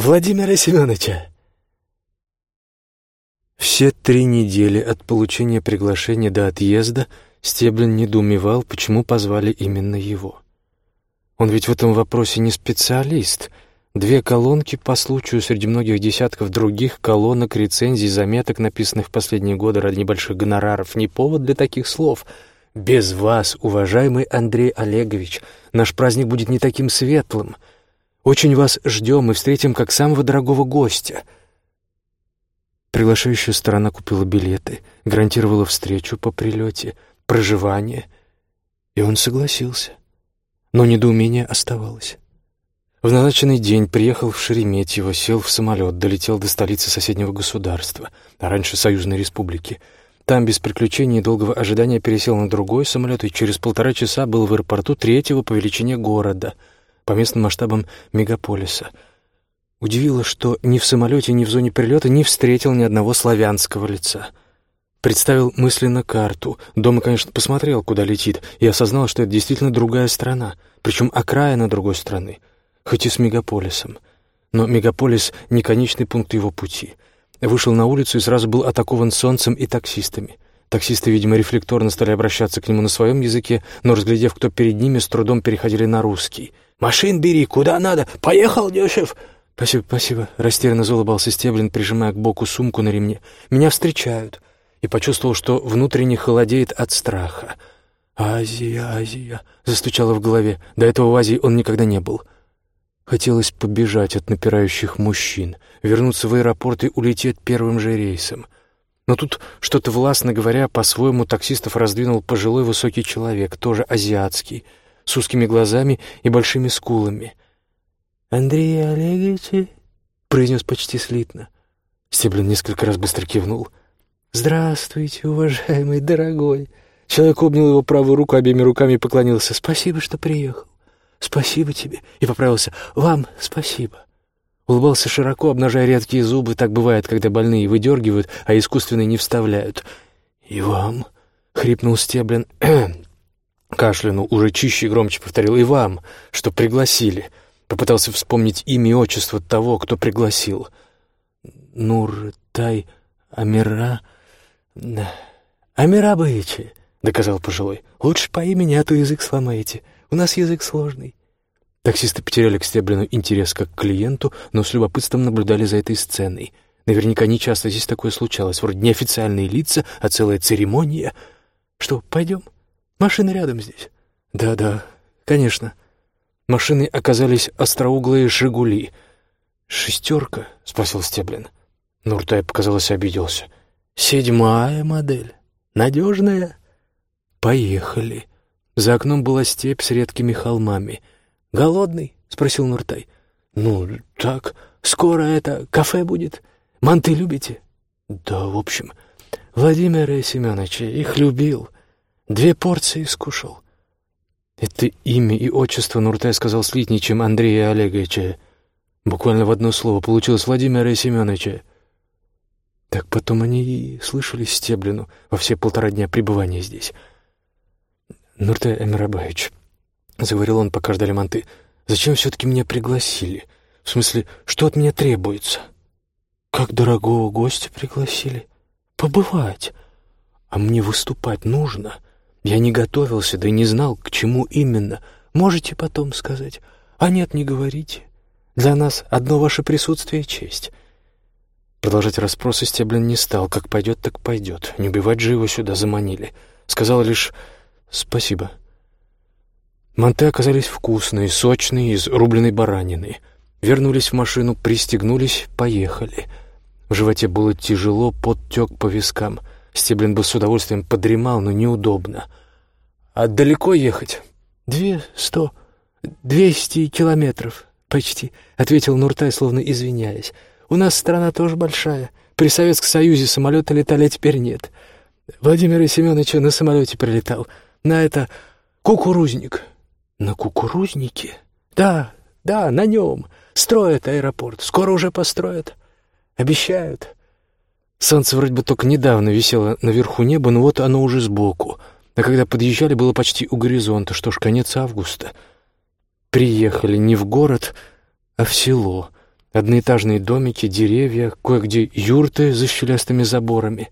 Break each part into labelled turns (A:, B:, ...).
A: Владимира Семеновича!» Все три недели от получения приглашения до отъезда Стеблин недоумевал, почему позвали именно его. Он ведь в этом вопросе не специалист. Две колонки по случаю среди многих десятков других колонок, рецензий, заметок, написанных в последние годы ради небольших гонораров, не повод для таких слов. «Без вас, уважаемый Андрей Олегович, наш праздник будет не таким светлым. Очень вас ждем и встретим как самого дорогого гостя». Приглашающая сторона купила билеты, гарантировала встречу по прилете, проживание, и он согласился. Но недоумение оставалось. В назначенный день приехал в Шереметьево, сел в самолет, долетел до столицы соседнего государства, а раньше Союзной Республики. Там без приключений и долгого ожидания пересел на другой самолет и через полтора часа был в аэропорту третьего по величине города, по местным масштабам мегаполиса. Удивило, что ни в самолете, ни в зоне прилета не встретил ни одного славянского лица — Представил мысленно карту. Дома, конечно, посмотрел, куда летит, и осознал, что это действительно другая страна, причем окраина другой страны, хоть и с мегаполисом. Но мегаполис — не конечный пункт его пути. Вышел на улицу и сразу был атакован солнцем и таксистами. Таксисты, видимо, рефлекторно стали обращаться к нему на своем языке, но, разглядев, кто перед ними, с трудом переходили на русский. «Машин бери, куда надо! Поехал, дешев!» «Спасибо, спасибо», — растерянно заулыбался Стеблин, прижимая к боку сумку на ремне. «Меня встречают» и почувствовал, что внутренне холодеет от страха. «Азия, Азия!» — застучало в голове. До этого в Азии он никогда не был. Хотелось побежать от напирающих мужчин, вернуться в аэропорт и улететь первым же рейсом. Но тут, что-то властно говоря, по-своему таксистов раздвинул пожилой высокий человек, тоже азиатский, с узкими глазами и большими скулами. «Андрей Олегович?» — произнес почти слитно. Стеблин несколько раз быстро кивнул. «Здравствуйте, уважаемый, дорогой!» Человек обнял его правую руку обеими руками и поклонился. «Спасибо, что приехал. Спасибо тебе». И поправился. «Вам спасибо». Улыбался широко, обнажая редкие зубы. Так бывает, когда больные выдергивают, а искусственные не вставляют. «И вам?» — хрипнул Стеблин. Кашлянул, уже чище и громче повторил. «И вам, что пригласили». Попытался вспомнить имя и отчество того, кто пригласил. «Нур-Тай Амира...» «Амирабовичи», — доказал пожилой. «Лучше по имени, а то язык сломаете. У нас язык сложный». Таксисты потеряли к Стеблину интерес как к клиенту, но с любопытством наблюдали за этой сценой. Наверняка не часто здесь такое случалось. Вроде не официальные лица, а целая церемония. «Что, пойдем? Машина рядом здесь». «Да-да, конечно». Машины оказались остроуглые «Жигули». «Шестерка?» — спросил Стеблин. Нуртай, показалось, обиделся. Седьмая модель. Надежная? Поехали. За окном была степь с редкими холмами. «Голодный?» — спросил Нуртай. «Ну, так. Скоро это кафе будет. Манты любите?» «Да, в общем, Владимира Семеновича их любил. Две порции скушал». Это имя и отчество Нуртай сказал слитнее, чем Андрея Олеговича. Буквально в одно слово получилось Владимира Семеновича. Так потом они и слышали Стеблину во все полтора дня пребывания здесь. «Нурте Эмирабаевич», — заговорил он, пока ждали манты, — «зачем все-таки меня пригласили? В смысле, что от меня требуется?» «Как дорогого гостя пригласили? Побывать. А мне выступать нужно. Я не готовился, да и не знал, к чему именно. Можете потом сказать. А нет, не говорите. Для нас одно ваше присутствие — честь». Продолжать расспросы Стеблин не стал. Как пойдет, так пойдет. Не убивать же его сюда заманили. Сказал лишь «спасибо». Манты оказались вкусные, сочные, из рубленой баранины. Вернулись в машину, пристегнулись, поехали. В животе было тяжело, подтек по вискам. Стеблин бы с удовольствием подремал, но неудобно. «А далеко ехать?» «Две сто... двести километров почти», — ответил Нуртай, словно извиняясь. У нас страна тоже большая. При Советском Союзе самолеты летали, а теперь нет. Владимир Семенович на самолете прилетал. На это кукурузник. На кукурузнике? Да, да, на нем. Строят аэропорт. Скоро уже построят. Обещают. Солнце вроде бы только недавно висело наверху неба, но вот оно уже сбоку. А когда подъезжали, было почти у горизонта. Что ж, конец августа. Приехали не в город, а в село — Одноэтажные домики, деревья, кое-где юрты за щелястыми заборами.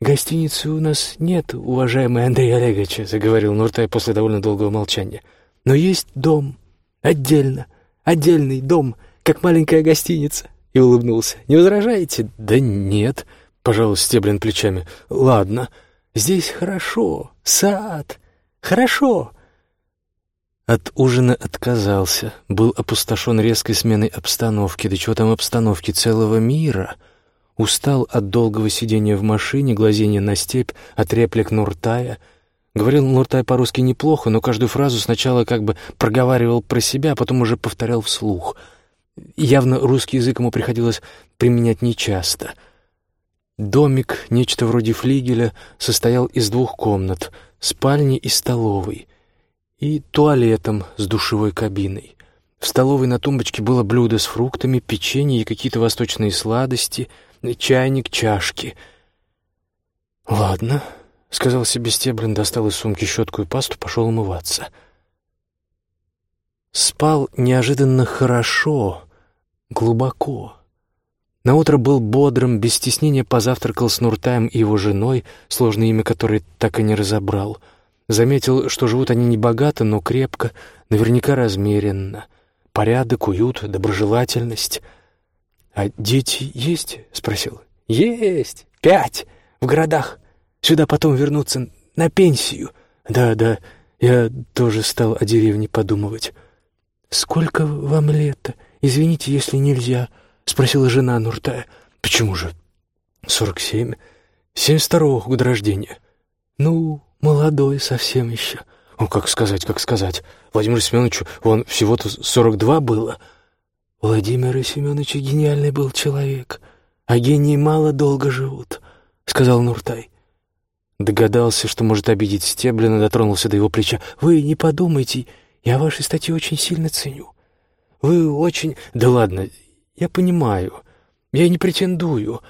A: «Гостиницы у нас нет, уважаемый Андрей Олегович», — заговорил Нуртай после довольно долгого молчания. «Но есть дом. Отдельно. Отдельный дом, как маленькая гостиница». И улыбнулся. «Не возражаете?» «Да нет», — пожал Стеблин плечами. «Ладно. Здесь хорошо. Сад. Хорошо. От ужина отказался, был опустошен резкой сменой обстановки, да чего там обстановки целого мира. Устал от долгого сидения в машине, глазения на степь, от реплик Нуртая. Говорил Нуртай по-русски неплохо, но каждую фразу сначала как бы проговаривал про себя, а потом уже повторял вслух. Явно русский язык ему приходилось применять нечасто. Домик, нечто вроде флигеля, состоял из двух комнат — спальни и столовой — и туалетом с душевой кабиной. В столовой на тумбочке было блюдо с фруктами, печенье и какие-то восточные сладости, чайник, чашки. «Ладно», — сказал себе Стеблин, достал из сумки щетку и пасту, пошел умываться. Спал неожиданно хорошо, глубоко. Наутро был бодрым, без стеснения позавтракал с Нуртаем и его женой, сложное имя которой так и не разобрал — Заметил, что живут они не богато, но крепко, наверняка размеренно. Порядок, уют, доброжелательность. «А дети есть?» — спросил. «Есть! Пять! В городах. Сюда потом вернуться на пенсию. Да, да, я тоже стал о деревне подумывать». «Сколько вам лет? Извините, если нельзя», — спросила жена Нуртая. «Почему же?» «Сорок семь. Семьдесят второго года рождения». «Ну, Молодой совсем еще. Ну, как сказать, как сказать. Владимиру Семеновичу он всего-то сорок два было. Владимир Семенович гениальный был человек, а гении мало долго живут, — сказал Нуртай. Догадался, что может обидеть Стеблина, дотронулся до его плеча. «Вы не подумайте, я ваши статьи очень сильно ценю. Вы очень... Да ладно, я понимаю, я не претендую.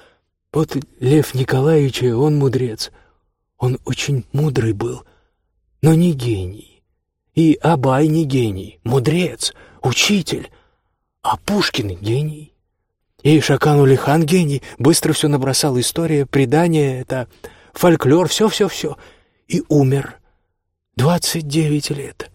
A: Вот Лев Николаевич, он мудрец, он очень мудрый был, но не гений. И Абай не гений, мудрец, учитель. А Пушкин гений. И Шакан Улихан гений, быстро все набросал, история, предание, это фольклор, все-все-все. И умер. Двадцать девять лет.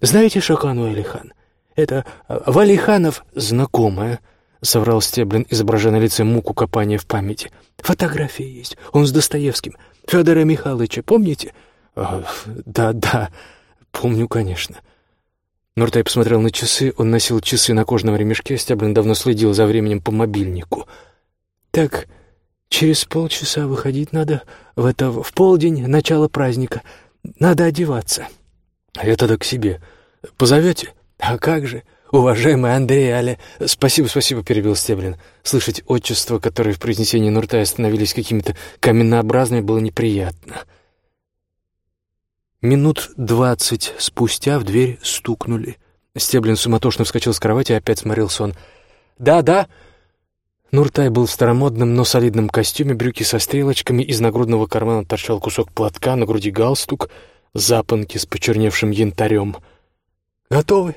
A: Знаете Шакану Алихан? Это Валиханов знакомая, — соврал Стеблин, изображая на лице муку копания в памяти. Фотография есть, он с Достоевским — Федора Михайловича, помните?» «Да, да, помню, конечно». Нуртай посмотрел на часы, он носил часы на кожаном ремешке, Стяблин давно следил за временем по мобильнику. «Так, через полчаса выходить надо, в это, в полдень, начало праздника. Надо одеваться». «А я тогда к себе. Позовете?» «А как же?» «Уважаемый Андрей Аля...» «Спасибо, спасибо», — перебил Стеблин. Слышать отчества, которые в произнесении Нуртая становились какими-то каменнообразными, было неприятно. Минут двадцать спустя в дверь стукнули. Стеблин суматошно вскочил с кровати и опять смотрел сон. «Да, да!» Нуртай был в старомодном, но солидном костюме, брюки со стрелочками, из нагрудного кармана торчал кусок платка, на груди галстук, запонки с почерневшим янтарем. «Готовы?»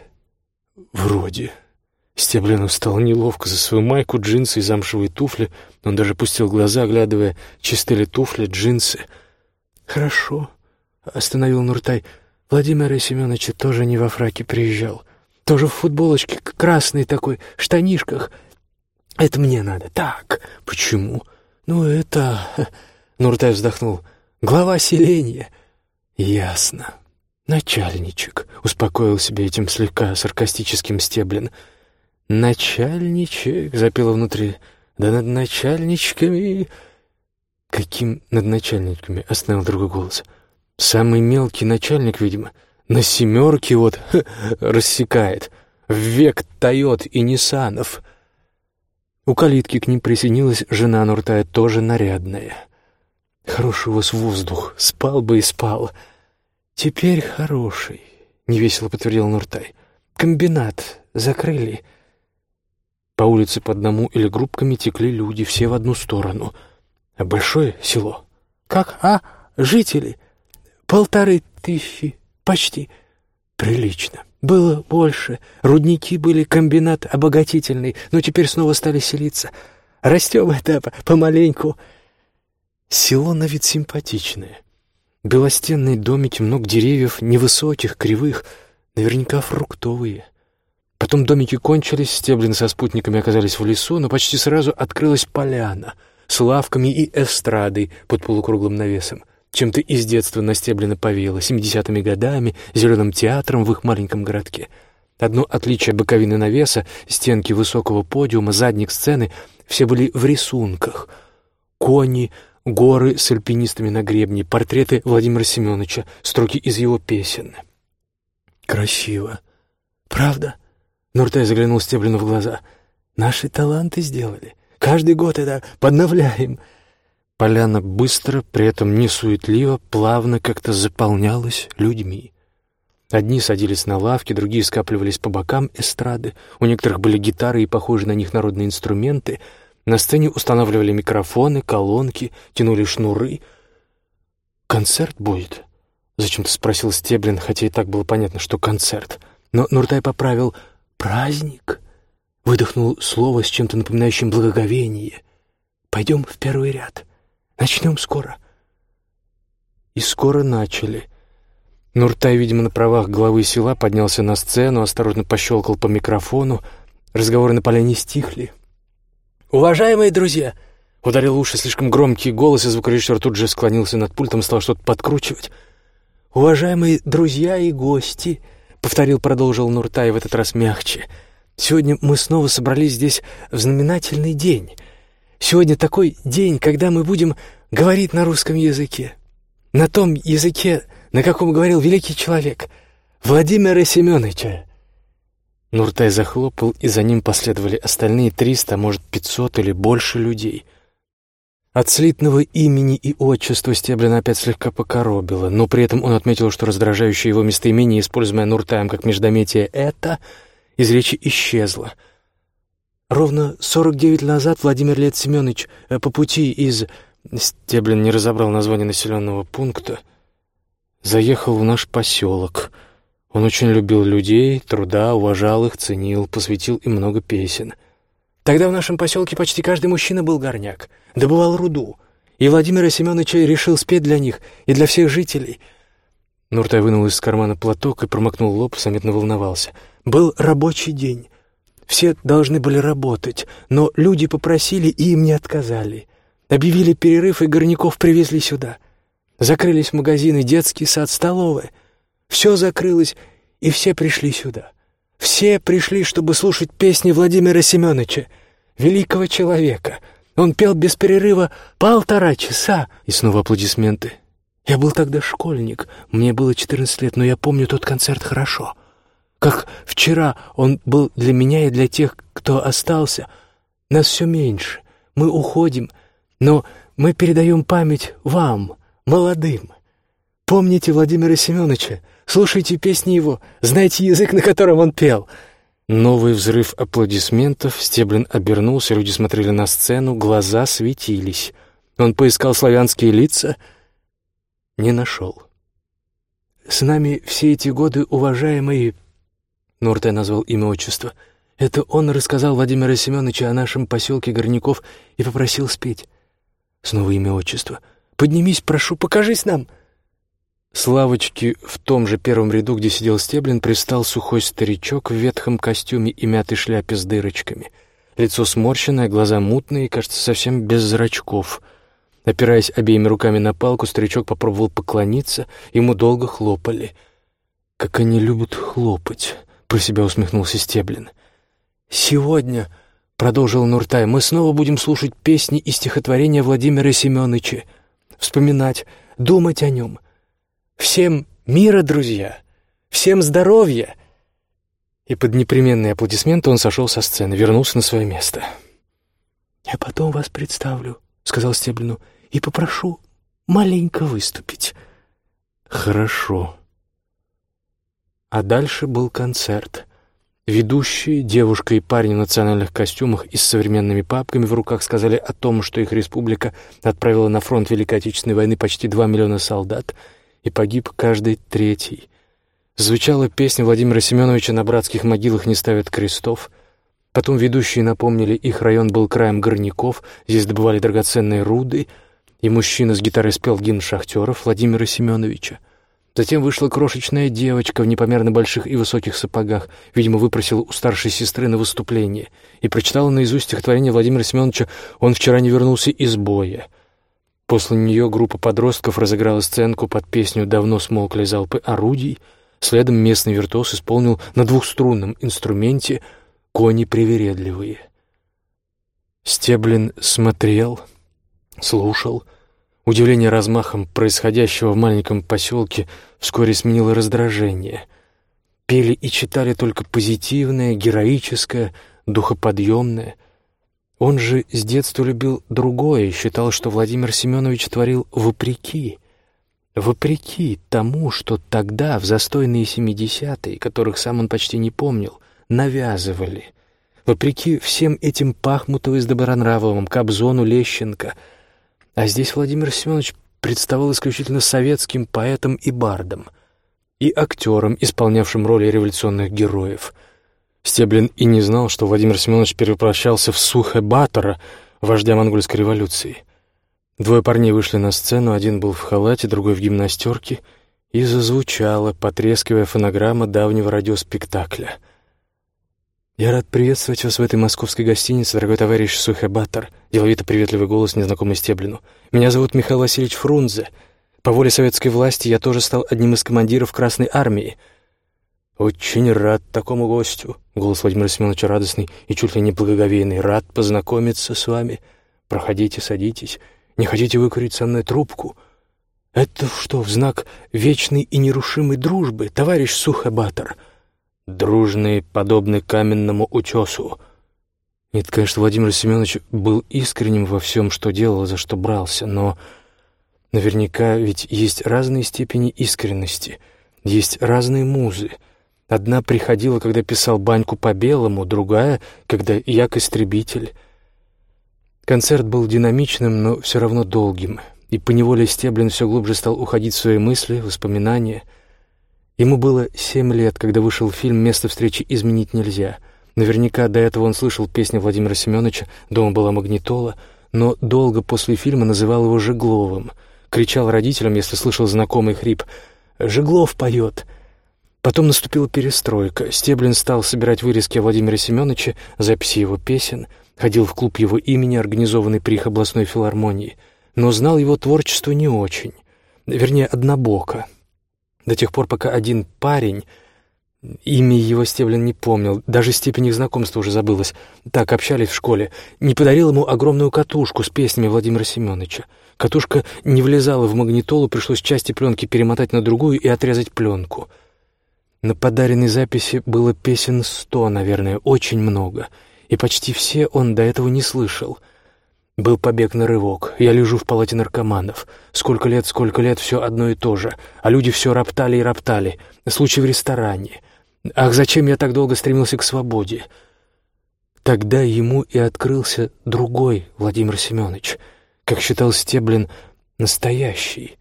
A: «Вроде». Стеблину стало неловко за свою майку, джинсы и замшевые туфли. Он даже пустил глаза, оглядывая, чисты ли туфли, джинсы. «Хорошо», — остановил Нуртай. «Владимир Семенович тоже не во фраке приезжал. Тоже в футболочке, красной такой, штанишках. Это мне надо. Так, почему?» «Ну, это...» — Нуртай вздохнул. «Глава селения». «Ясно». «Начальничек», — успокоил себя этим слегка саркастическим стеблен. «Начальничек», — запело внутри, — «да над начальничками...» «Каким над начальниками?» — остановил другой голос. «Самый мелкий начальник, видимо, на семерке вот ха, рассекает, век Тойот и Ниссанов». У калитки к ним присоединилась жена Нуртая, тоже нарядная. «Хороший у вас воздух, спал бы и спал». «Теперь хороший», — невесело подтвердил Нуртай. «Комбинат закрыли». По улице по одному или группками текли люди, все в одну сторону. А большое село. «Как, а? Жители? Полторы тысячи. Почти. Прилично». было больше. Рудники были, комбинат обогатительный, но теперь снова стали селиться. Растем это помаленьку. Село на вид симпатичное. Белостенные домики, много деревьев, невысоких, кривых, наверняка фруктовые. Потом домики кончились, Стеблин со спутниками оказались в лесу, но почти сразу открылась поляна с лавками и эстрадой под полукруглым навесом. Чем-то из детства на Стеблина повеяло, семидесятыми годами, зеленым театром в их маленьком городке. Одно отличие боковины навеса, стенки высокого подиума, задник сцены — все были в рисунках. Кони, горы с альпинистами на гребне, портреты Владимира Семеновича, строки из его песен. «Красиво. Правда?» Нуртай заглянул Стеблину в глаза. «Наши таланты сделали. Каждый год это подновляем». Поляна быстро, при этом не суетливо, плавно как-то заполнялась людьми. Одни садились на лавки, другие скапливались по бокам эстрады. У некоторых были гитары и похожие на них народные инструменты. На сцене устанавливали микрофоны, колонки, тянули шнуры. «Концерт будет?» — зачем-то спросил Стеблин, хотя и так было понятно, что концерт. Но Нуртай поправил «праздник». Выдохнул слово с чем-то напоминающим благоговение. «Пойдем в первый ряд». Начнем скоро». И скоро начали. Нуртай, видимо, на правах главы села поднялся на сцену, осторожно пощелкал по микрофону. Разговоры на поляне стихли. «Уважаемые друзья!» — ударил уши слишком громкий голос, и звукорежиссер тут же склонился над пультом, стал что-то подкручивать. «Уважаемые друзья и гости!» — повторил, продолжил Нуртай в этот раз мягче. «Сегодня мы снова собрались здесь в знаменательный день». Сегодня такой день, когда мы будем говорить на русском языке. На том языке, на каком говорил великий человек, Владимира Семеновича. Нуртай захлопал, и за ним последовали остальные триста, может, пятьсот или больше людей. От слитного имени и отчества Стеблин опять слегка покоробило, но при этом он отметил, что раздражающее его местоимение, используемое Нуртаем как междометие «это», из речи исчезло — Ровно сорок девять назад Владимир Лет Семенович э, по пути из... Стеблин не разобрал название населенного пункта. Заехал в наш поселок. Он очень любил людей, труда, уважал их, ценил, посвятил им много песен. Тогда в нашем поселке почти каждый мужчина был горняк, добывал руду. И Владимир Семенович решил спеть для них и для всех жителей. Нуртай вынул из кармана платок и промокнул лоб, заметно волновался. Был рабочий день. Все должны были работать, но люди попросили, и им не отказали. Объявили перерыв, и горняков привезли сюда. Закрылись магазины, детский сад, столовая. Все закрылось, и все пришли сюда. Все пришли, чтобы слушать песни Владимира Семеновича, великого человека. Он пел без перерыва полтора часа, и снова аплодисменты. Я был тогда школьник, мне было четырнадцать лет, но я помню тот концерт хорошо — как вчера он был для меня и для тех, кто остался. Нас все меньше. Мы уходим, но мы передаем память вам, молодым. Помните Владимира Семеновича, слушайте песни его, знайте язык, на котором он пел». Новый взрыв аплодисментов, Стеблин обернулся, люди смотрели на сцену, глаза светились. Он поискал славянские лица, не нашел. «С нами все эти годы, уважаемые Нуртай назвал имя отчество. Это он рассказал Владимира Семеновича о нашем поселке Горняков и попросил спеть. Снова имя отчество. «Поднимись, прошу, покажись нам!» С лавочки в том же первом ряду, где сидел Стеблин, пристал сухой старичок в ветхом костюме и мятой шляпе с дырочками. Лицо сморщенное, глаза мутные, кажется, совсем без зрачков. Опираясь обеими руками на палку, старичок попробовал поклониться, ему долго хлопали. Как они любят хлопать! про себя усмехнулся Стеблин. «Сегодня», — продолжил Нуртай, — «мы снова будем слушать песни и стихотворения Владимира Семеновича, вспоминать, думать о нем. Всем мира, друзья! Всем здоровья!» И под непременные аплодисменты он сошел со сцены, вернулся на свое место. «Я потом вас представлю», — сказал Стеблину, — «и попрошу маленько выступить». «Хорошо», а дальше был концерт. Ведущие, девушка и парень в национальных костюмах и с современными папками в руках сказали о том, что их республика отправила на фронт Великой Отечественной войны почти два миллиона солдат, и погиб каждый третий. Звучала песня Владимира Семеновича «На братских могилах не ставят крестов». Потом ведущие напомнили, их район был краем горняков, здесь добывали драгоценные руды, и мужчина с гитарой спел гимн шахтеров Владимира Семеновича. Затем вышла крошечная девочка в непомерно больших и высоких сапогах, видимо, выпросила у старшей сестры на выступление, и прочитала наизусть стихотворение Владимира Семеновича «Он вчера не вернулся из боя». После нее группа подростков разыграла сценку под песню «Давно смолкли залпы орудий», следом местный виртуоз исполнил на двухструнном инструменте «Кони привередливые». Стеблин смотрел, слушал — Удивление размахом происходящего в маленьком поселке вскоре сменило раздражение. Пели и читали только позитивное, героическое, духоподъемное. Он же с детства любил другое и считал, что Владимир Семенович творил вопреки. Вопреки тому, что тогда, в застойные семидесятые, которых сам он почти не помнил, навязывали. Вопреки всем этим Пахмутовой с Добронравовым, Кобзону, Лещенко — а здесь Владимир Семенович представал исключительно советским поэтом и бардом, и актером, исполнявшим роли революционных героев. Стеблин и не знал, что Владимир Семенович перевоплощался в Сухе Батора, вождя монгольской революции. Двое парней вышли на сцену, один был в халате, другой в гимнастерке, и зазвучала, потрескивая фонограмма давнего радиоспектакля — «Я рад приветствовать вас в этой московской гостинице, дорогой товарищ Сухебатор», — деловито приветливый голос, незнакомый Стеблину. «Меня зовут Михаил Васильевич Фрунзе. По воле советской власти я тоже стал одним из командиров Красной Армии». «Очень рад такому гостю», — голос Владимира Семеновича радостный и чуть ли не благоговейный. «Рад познакомиться с вами. Проходите, садитесь. Не хотите выкурить со мной трубку?» «Это что, в знак вечной и нерушимой дружбы, товарищ Сухебатор?» дружный, подобный каменному утесу. Нет, конечно, Владимир Семенович был искренним во всем, что делал, за что брался, но наверняка ведь есть разные степени искренности, есть разные музы. Одна приходила, когда писал «Баньку по-белому», другая, когда «Як-истребитель». Концерт был динамичным, но все равно долгим, и поневоле Стеблин все глубже стал уходить в свои мысли, воспоминания — Ему было семь лет, когда вышел фильм «Место встречи изменить нельзя». Наверняка до этого он слышал песни Владимира Семеновича «Дома была магнитола», но долго после фильма называл его Жегловым. Кричал родителям, если слышал знакомый хрип «Жеглов поет!». Потом наступила перестройка. Стеблин стал собирать вырезки о Владимире Семеновиче, записи его песен, ходил в клуб его имени, организованный при их областной филармонии, но знал его творчество не очень, вернее, однобоко — до тех пор, пока один парень, имя его Стеблин не помнил, даже степень их знакомства уже забылась, так общались в школе, не подарил ему огромную катушку с песнями Владимира Семеновича. Катушка не влезала в магнитолу, пришлось части пленки перемотать на другую и отрезать пленку. На подаренной записи было песен сто, наверное, очень много, и почти все он до этого не слышал — был побег на рывок. Я лежу в палате наркоманов. Сколько лет, сколько лет, все одно и то же. А люди все роптали и роптали. Случай в ресторане. Ах, зачем я так долго стремился к свободе? Тогда ему и открылся другой Владимир Семенович, как считал Стеблин, настоящий.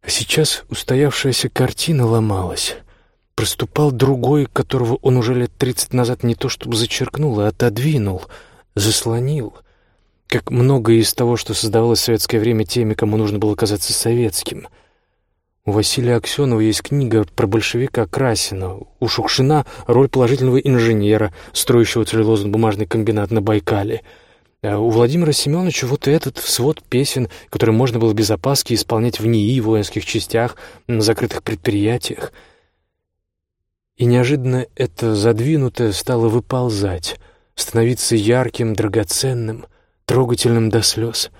A: А сейчас устоявшаяся картина ломалась. Проступал другой, которого он уже лет тридцать назад не то чтобы зачеркнул, а отодвинул, заслонил — как многое из того, что создавалось в советское время теми, кому нужно было казаться советским. У Василия Аксенова есть книга про большевика Красина, у Шукшина роль положительного инженера, строящего целлюлозно-бумажный комбинат на Байкале. А у Владимира Семеновича вот этот свод песен, который можно было без опаски исполнять в НИИ, в воинских частях, на закрытых предприятиях. И неожиданно это задвинутое стало выползать, становиться ярким, драгоценным — трогательным до слез.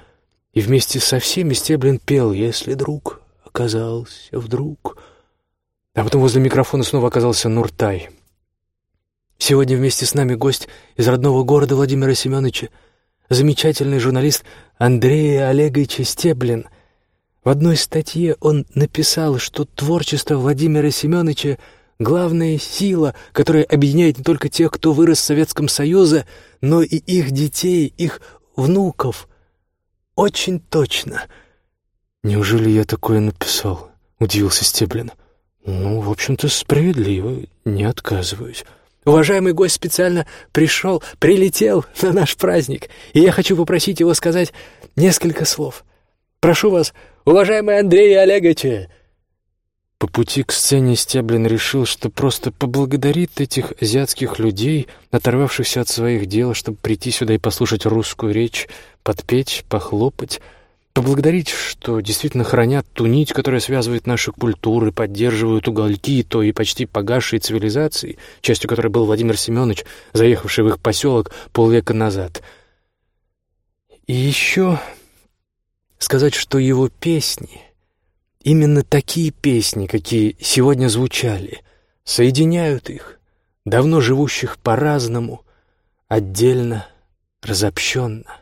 A: И вместе со всеми Стеблин пел «Если друг оказался вдруг...» А потом возле микрофона снова оказался Нуртай. Сегодня вместе с нами гость из родного города Владимира Семеновича, замечательный журналист Андрей Олегович Стеблин. В одной статье он написал, что творчество Владимира Семеновича — главная сила, которая объединяет не только тех, кто вырос в Советском Союзе, но и их детей, их внуков. Очень точно. Неужели я такое написал? Удивился Стеблин. «Ну, в общем-то, справедливо, не отказываюсь».
B: Уважаемый гость специально пришел, прилетел на наш праздник, и я хочу попросить его сказать несколько слов. Прошу вас, уважаемый Андрей Олегович!»
A: По пути к сцене Стеблин решил, что просто поблагодарит этих азиатских людей, оторвавшихся от своих дел, чтобы прийти сюда и послушать русскую речь, подпеть, похлопать — поблагодарить, что действительно хранят ту нить, которая связывает наши культуры, поддерживают угольки той почти погасшей цивилизации, частью которой был Владимир Семенович, заехавший в их поселок полвека назад. И еще сказать, что его песни, именно такие песни, какие сегодня звучали, соединяют их, давно живущих по-разному, отдельно, разобщенно.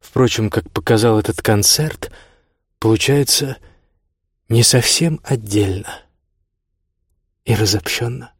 A: Впрочем, как показал этот концерт, получается не совсем отдельно и разобщенно.